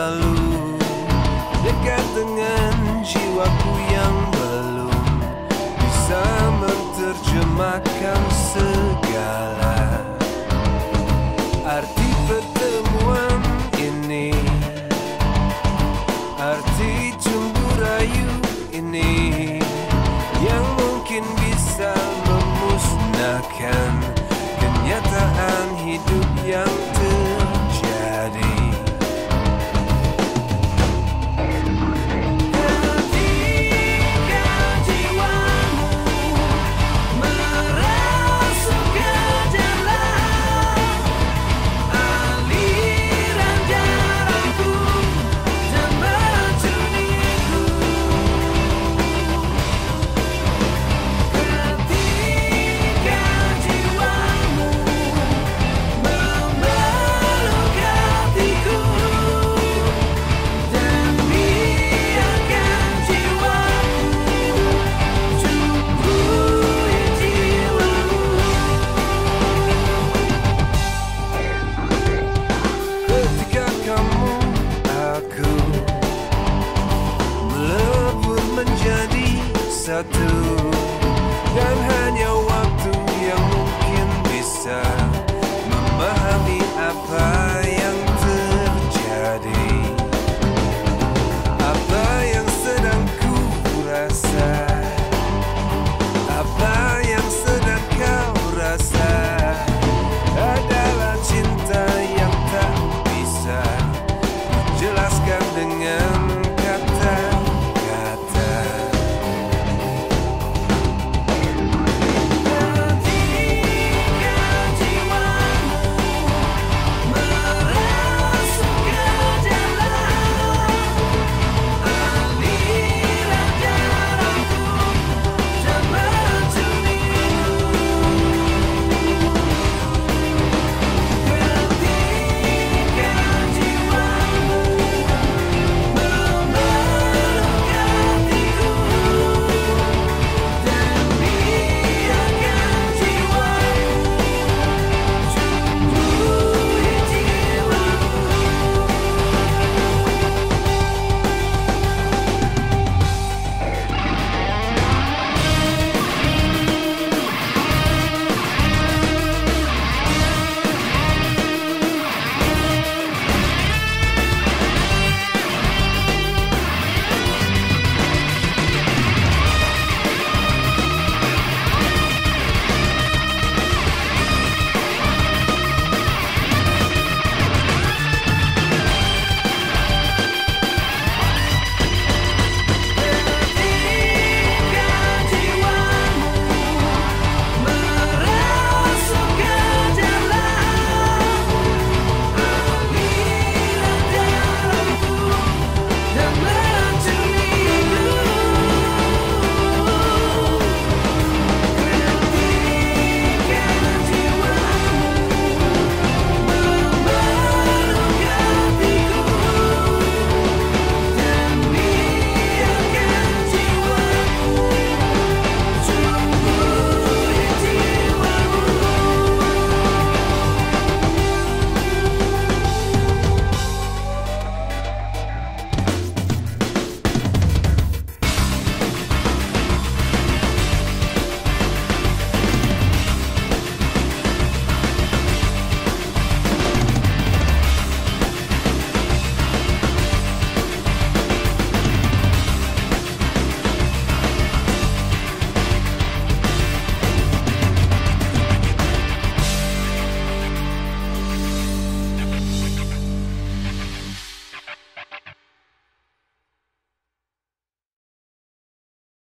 lalu. Dekat dengan jiwaku yang belum Bisa menerjemahkan segala